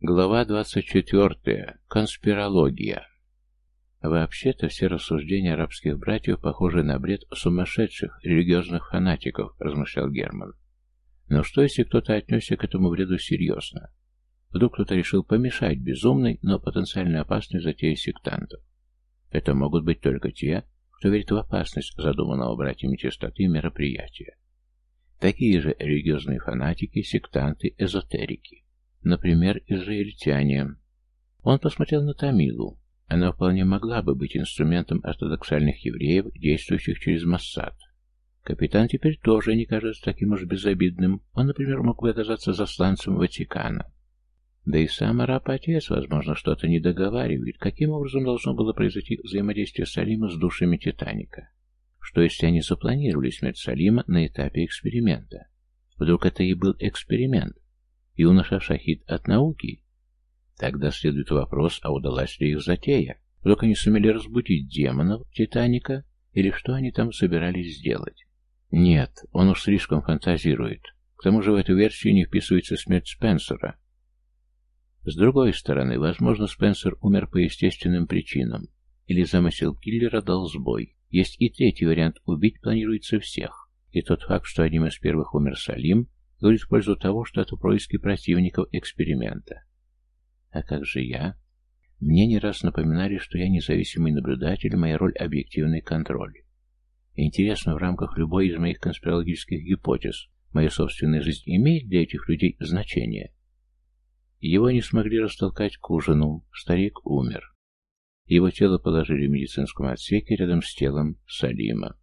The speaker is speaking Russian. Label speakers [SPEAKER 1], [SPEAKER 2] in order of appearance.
[SPEAKER 1] Глава 24. Конспирология. Вообще-то все рассуждения арабских братьев похожи на бред сумасшедших религиозных фанатиков, размышлял Герман. Но что, если кто-то отнесся к этому бреду серьезно? Вдруг кто-то решил помешать безумной, но потенциально опасной затее сектантов? Это могут быть только те, кто верит в опасность задуманного братьями чистоты мероприятия. Такие же религиозные фанатики, сектанты, эзотерики. Например, израильтяне. Он посмотрел на Тамилу. Она вполне могла бы быть инструментом ортодоксальных евреев, действующих через Моссад. Капитан теперь тоже не кажется таким уж безобидным. Он, например, мог бы оказаться засланцем Ватикана. Да и сам араб-отец, возможно, что-то не договаривает. Каким образом должно было произойти взаимодействие Салима с душами Титаника? Что если они запланировали смерть Салима на этапе эксперимента? Вдруг это и был эксперимент? Юноша шахид от науки? Тогда следует вопрос, а удалась ли их затея? Вдруг они сумели разбудить демонов Титаника? Или что они там собирались сделать? Нет, он уж слишком фантазирует. К тому же в эту версию не вписывается смерть Спенсера. С другой стороны, возможно, Спенсер умер по естественным причинам. Или замысел киллера дал сбой. Есть и третий вариант – убить планируется всех. И тот факт, что одним из первых умер Салим, говорит в пользу того, что это происки противников эксперимента. А как же я? Мне не раз напоминали, что я независимый наблюдатель, моя роль — объективный контроль. Интересно, в рамках любой из моих конспирологических гипотез, моя собственная жизнь имеет для этих людей значение? Его не смогли растолкать к ужину, старик умер. Его тело положили в медицинском отсеке рядом с телом Салима.